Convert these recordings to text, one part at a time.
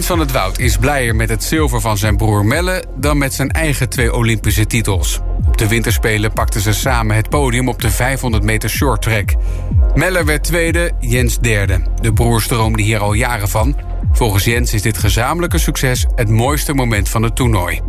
Jens van het Woud is blijer met het zilver van zijn broer Melle... dan met zijn eigen twee Olympische titels. Op de winterspelen pakten ze samen het podium op de 500 meter short track. Melle werd tweede, Jens derde. De broers droomden hier al jaren van. Volgens Jens is dit gezamenlijke succes het mooiste moment van het toernooi.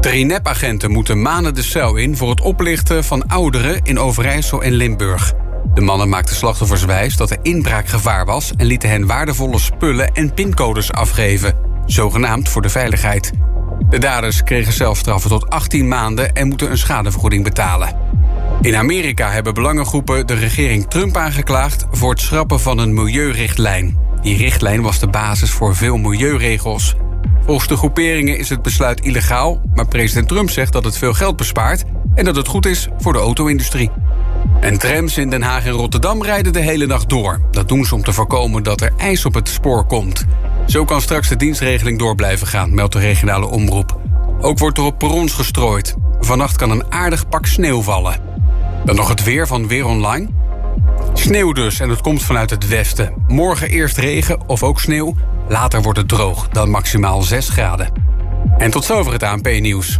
Drie nepagenten moeten maanden de cel in... voor het oplichten van ouderen in Overijssel en Limburg... De mannen maakten slachtoffers wijs dat er inbraakgevaar was... en lieten hen waardevolle spullen en pincodes afgeven. Zogenaamd voor de veiligheid. De daders kregen zelfstraffen tot 18 maanden... en moeten een schadevergoeding betalen. In Amerika hebben belangengroepen de regering Trump aangeklaagd... voor het schrappen van een milieurichtlijn. Die richtlijn was de basis voor veel milieuregels. Volgens de groeperingen is het besluit illegaal... maar president Trump zegt dat het veel geld bespaart... en dat het goed is voor de auto-industrie. En trams in Den Haag en Rotterdam rijden de hele nacht door. Dat doen ze om te voorkomen dat er ijs op het spoor komt. Zo kan straks de dienstregeling door blijven gaan, meldt de regionale omroep. Ook wordt er op perrons gestrooid. Vannacht kan een aardig pak sneeuw vallen. Dan nog het weer van Weer Online. Sneeuw dus en het komt vanuit het westen. Morgen eerst regen of ook sneeuw. Later wordt het droog, dan maximaal 6 graden. En tot zover het ANP-nieuws.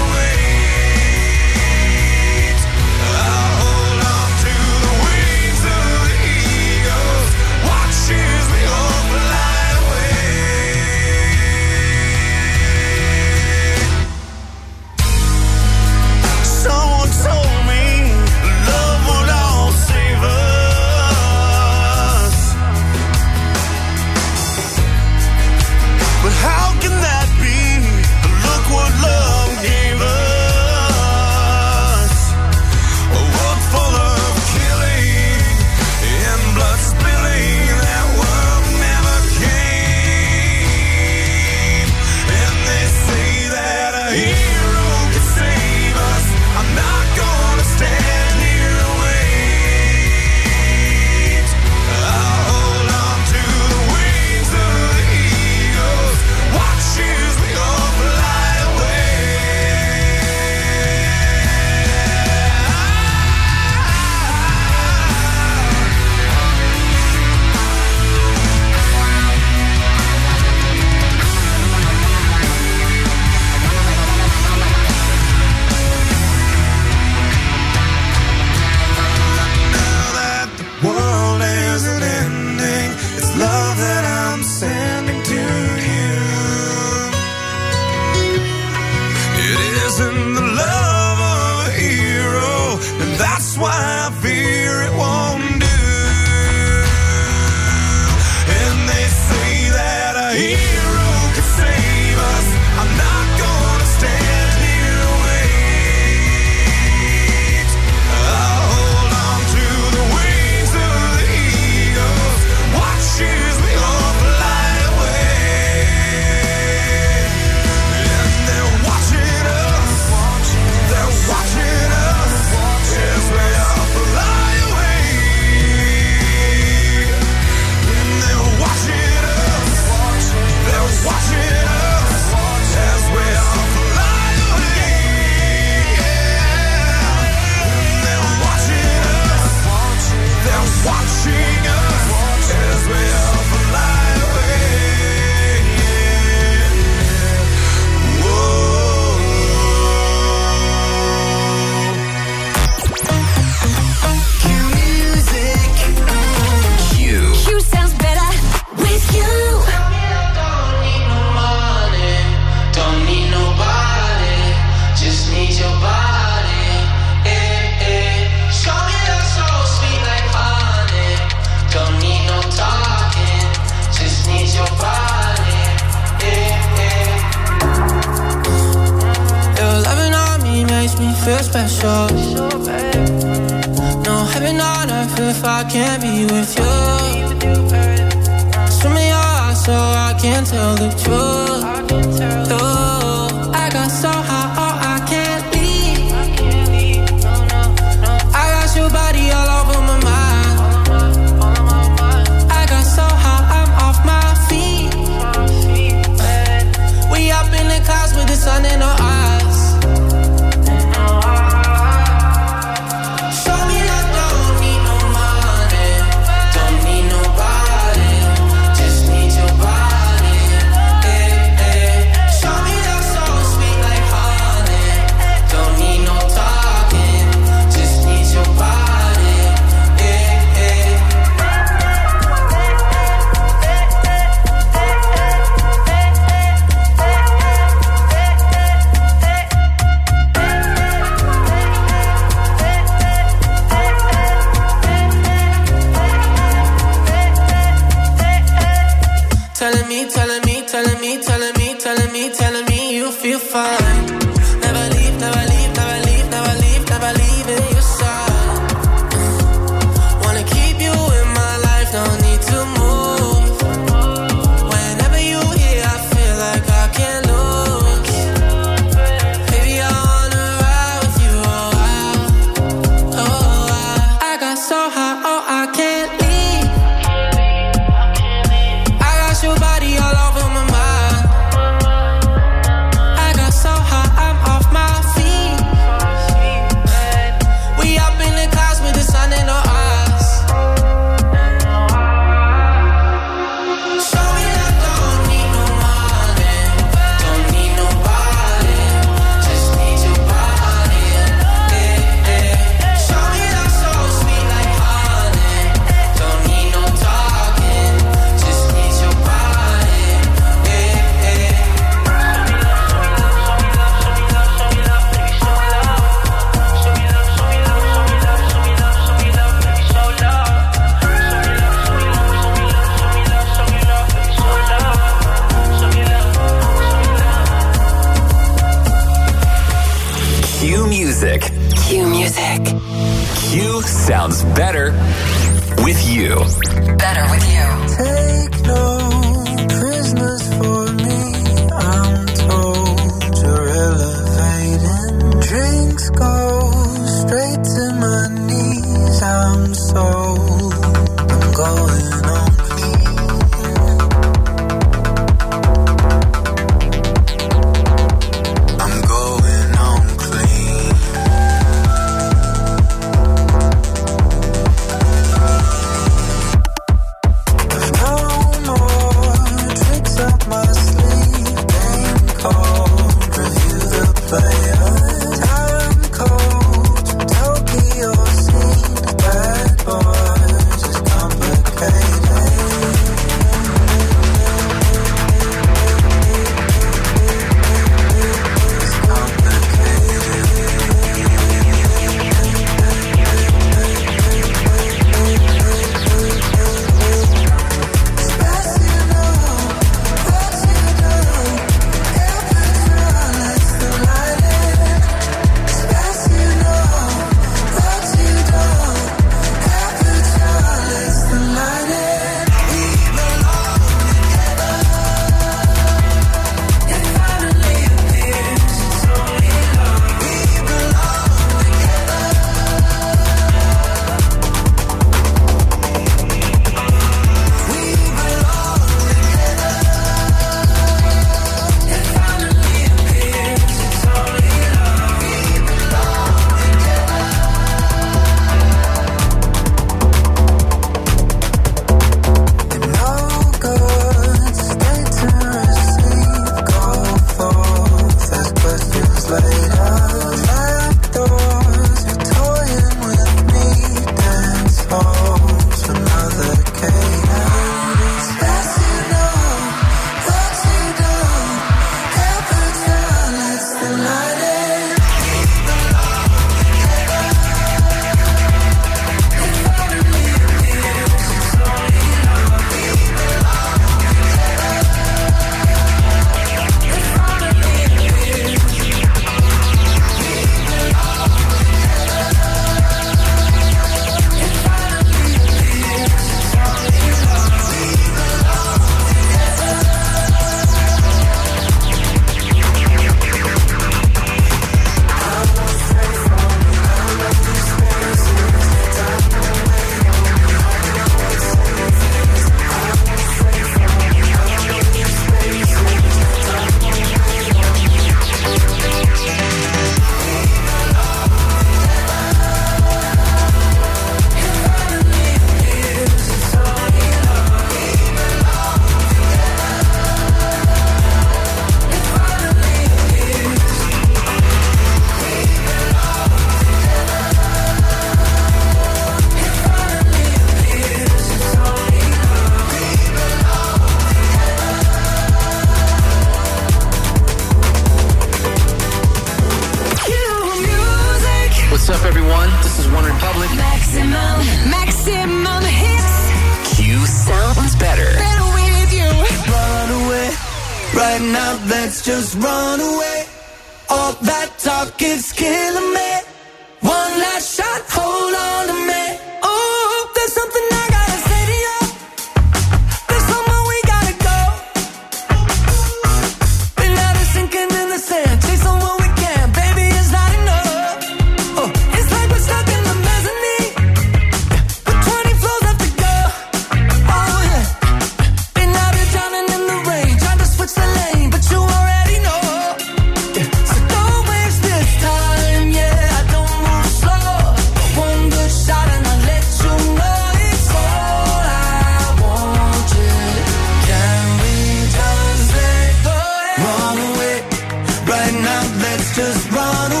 Let's just run away.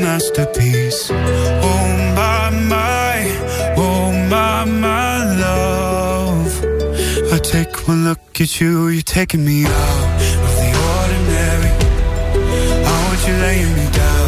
Masterpiece. Oh my, my, oh my, my love. I take one look at you, you're taking me out of the ordinary. I want you laying me down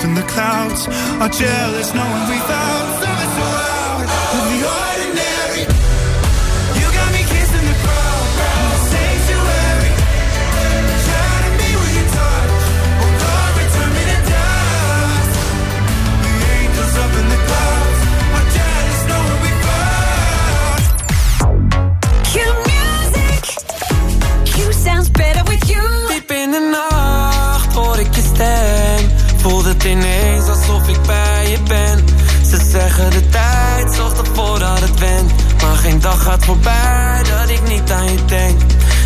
up in the clouds. Are jealous knowing we found De tijd zorgt ervoor dat het went. Maar geen dag gaat voorbij dat ik niet aan je denk.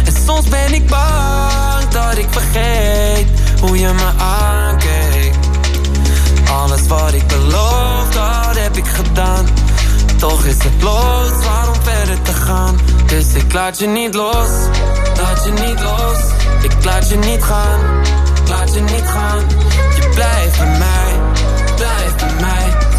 En soms ben ik bang dat ik vergeet hoe je me aankeek. Alles wat ik beloof, dat heb ik gedaan. Toch is het los, waarom verder te gaan? Dus ik laat je niet los, laat je niet los. Ik laat je niet gaan, laat je niet gaan. Je blijft bij mij, blijf bij mij.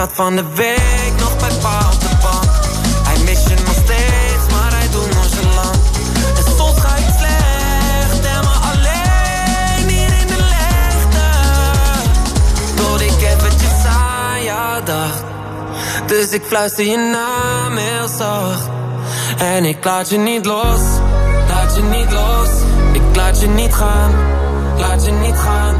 Zat van de week nog bij pa op de bank. Hij mist je nog steeds, maar hij doet nonchalant. En soms ga ik slecht en maar alleen hier in de leegte. Tot ik eventjes aan jou dacht. Dus ik fluister je naam heel zacht. En ik laat je niet los, laat je niet los. Ik laat je niet gaan, laat je niet gaan.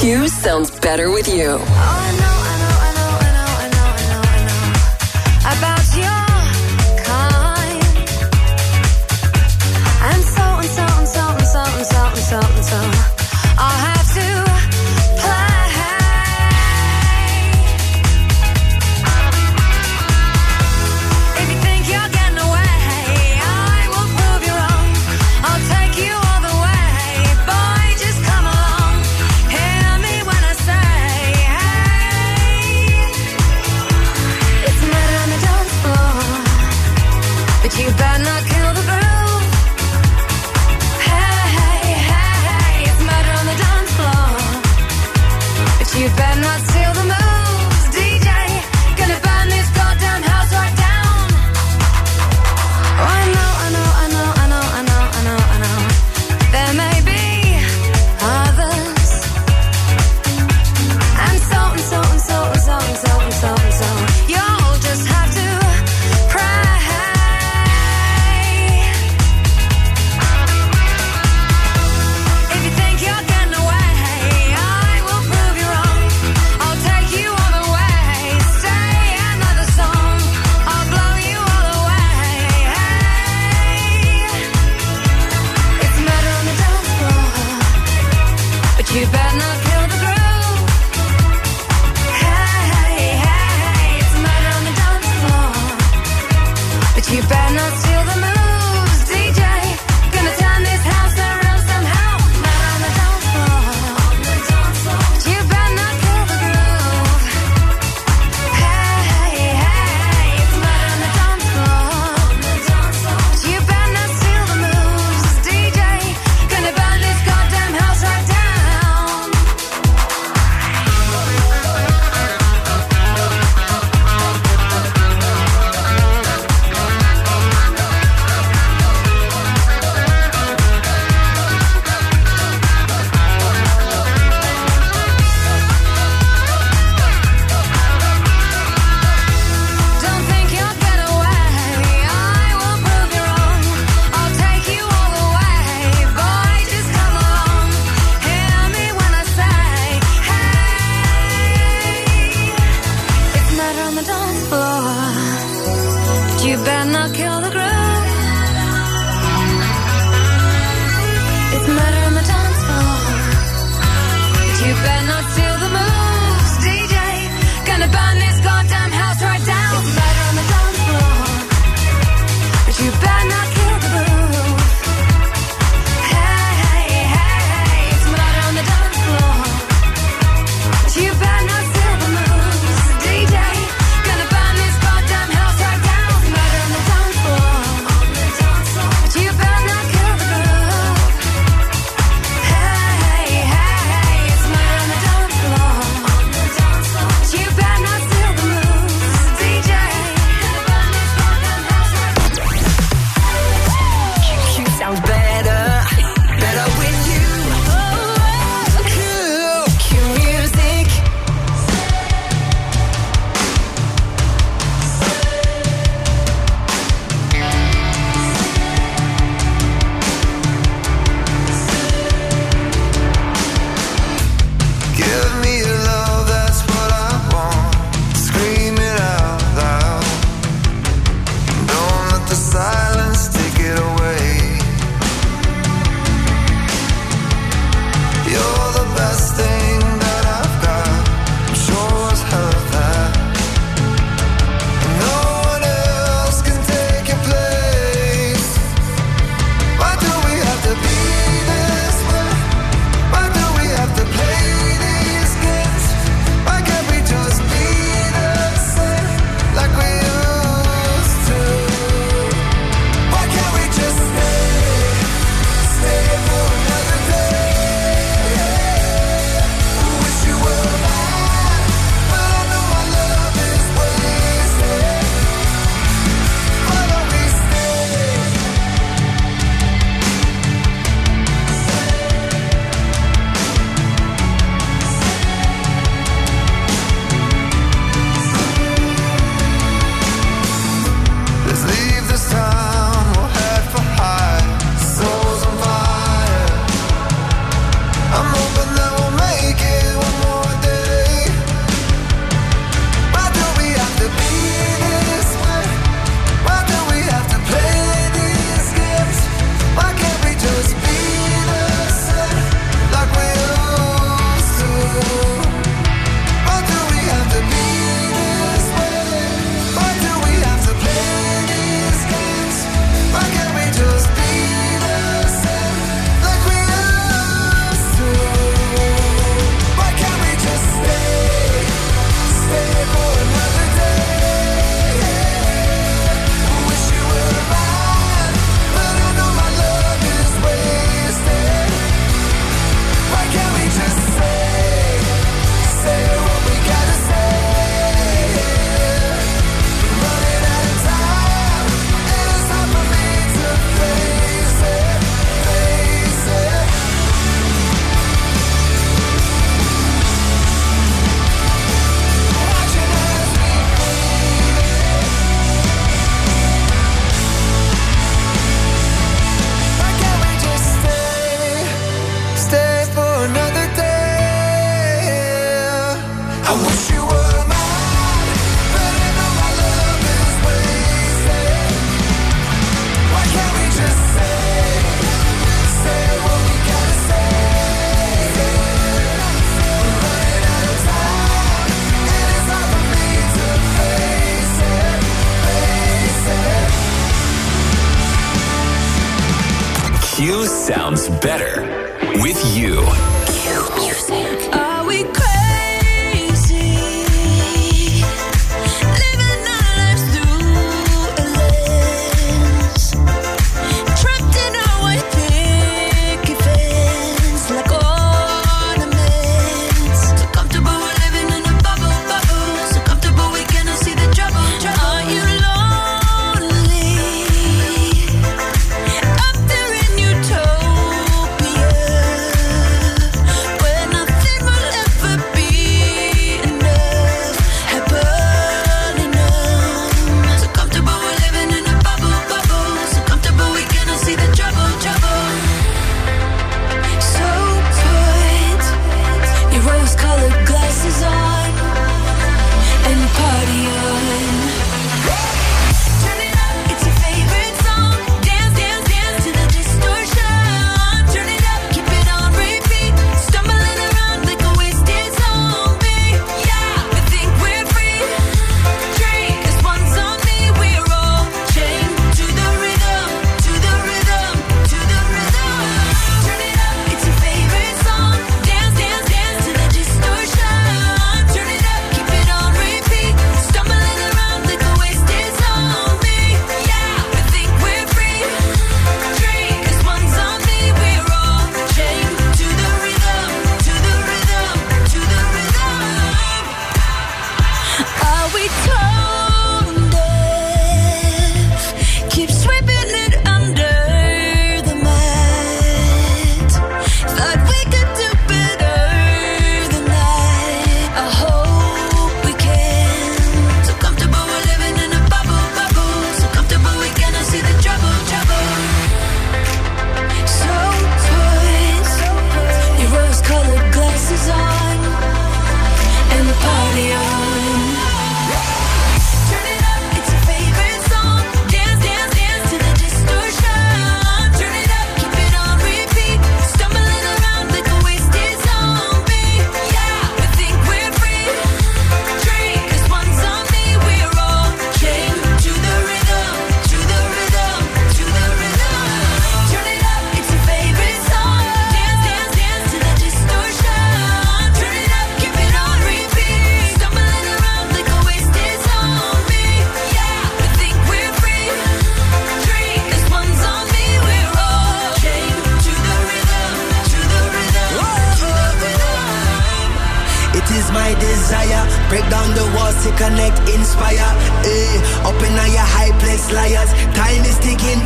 Q sounds better with you. Oh, I best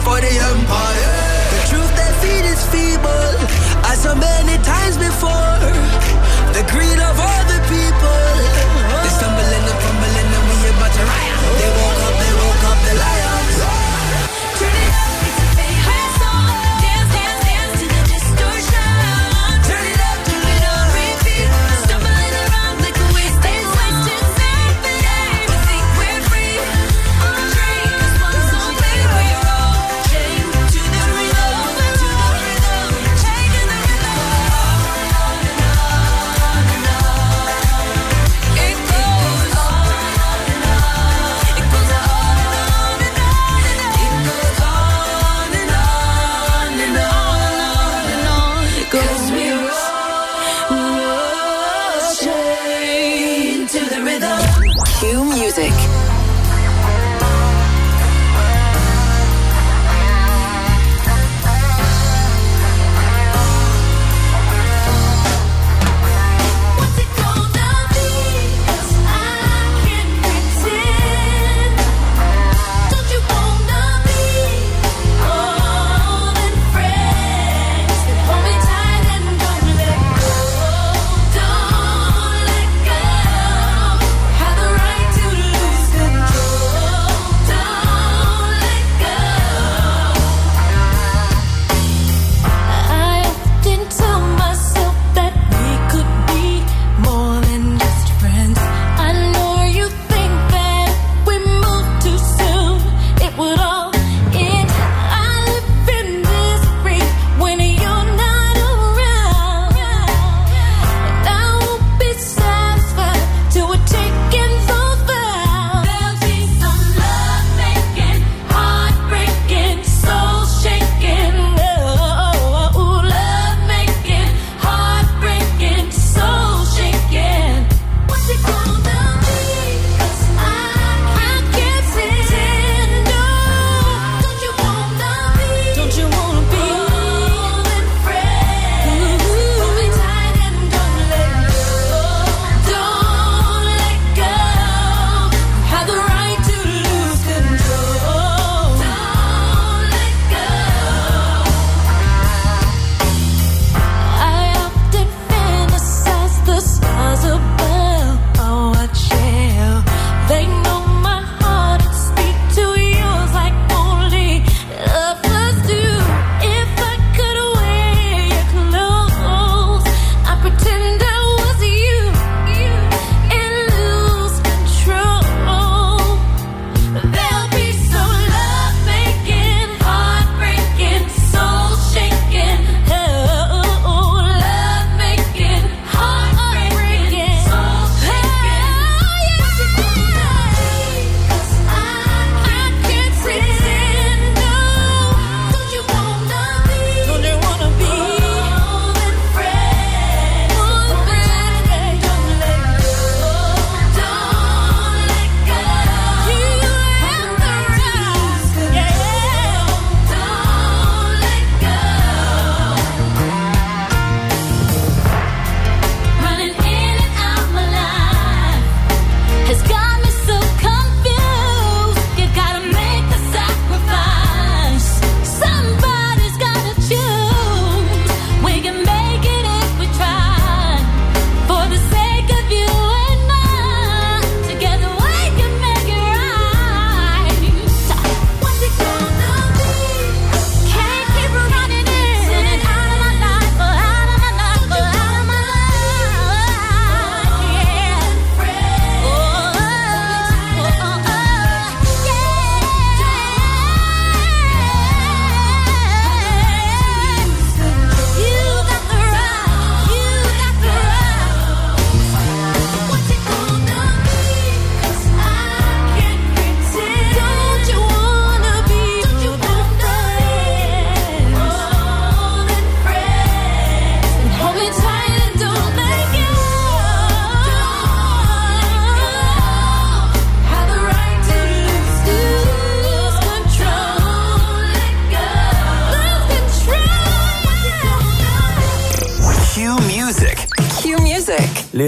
for the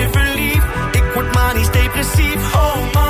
je verliefd. Ik word manisch, depressief, oh man.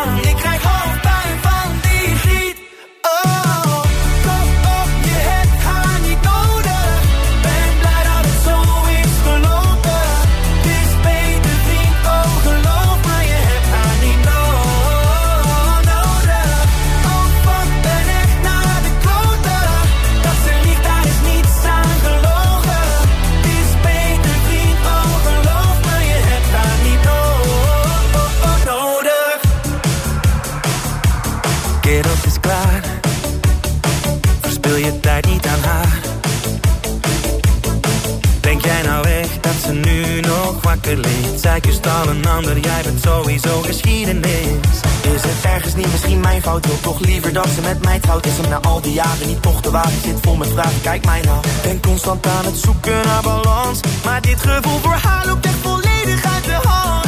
Liever dat ze met mij trouwt is hem na al die jaren niet toch de wagen zit vol met vragen, kijk mij nou Ben constant aan het zoeken naar balans. Maar dit gevoel voor haar loopt echt volledig uit de hand.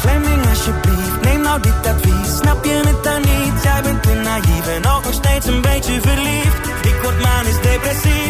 Fleming alsjeblieft, neem nou dit advies. Snap je het dan niet? Jij bent te naïef en ook nog steeds een beetje verliefd. Ik word is depressief.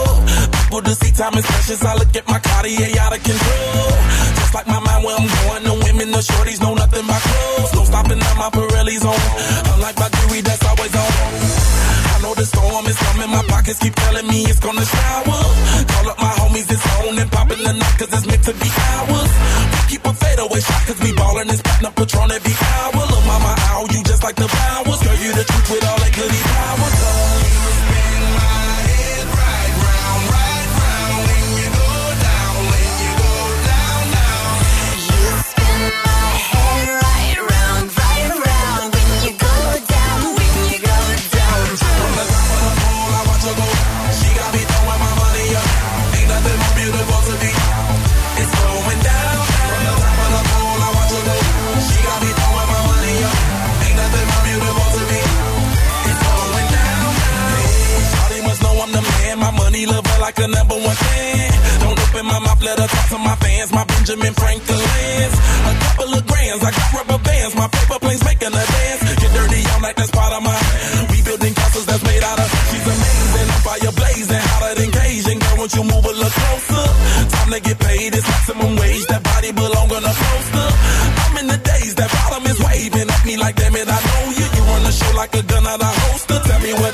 time is precious. I look at my Cartier out of control. Just like my mind where I'm going. The women, the shorties know nothing but clothes. No stopping at my Pirelli's on. Unlike my jewelry that's always on. I know the storm is coming. My pockets keep telling me it's gonna shower. Call up my homies, it's on and popping the night cause it's meant to be out. show like a gun out of holster. Tell me what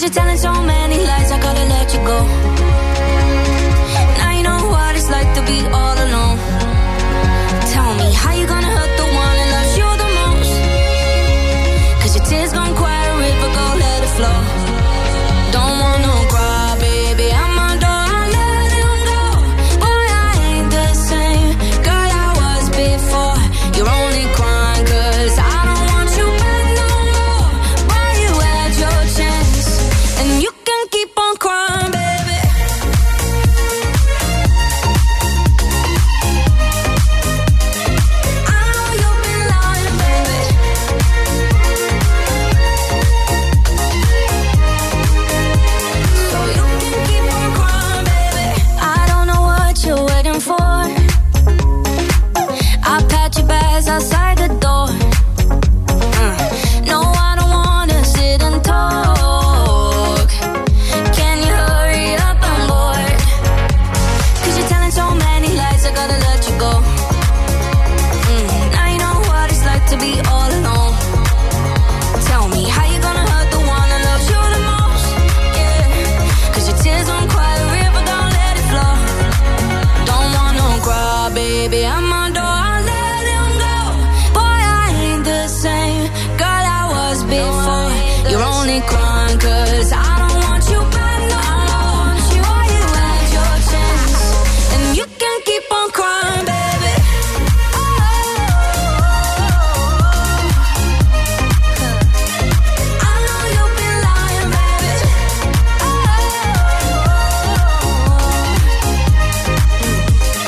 Cause you're telling so many lies, I gotta let you go. Now you know what it's like to be all alone. Tell me, how you gonna hurt the one that loves you the most? Cause your tears gonna quiet a river, go let it flow. Don't want no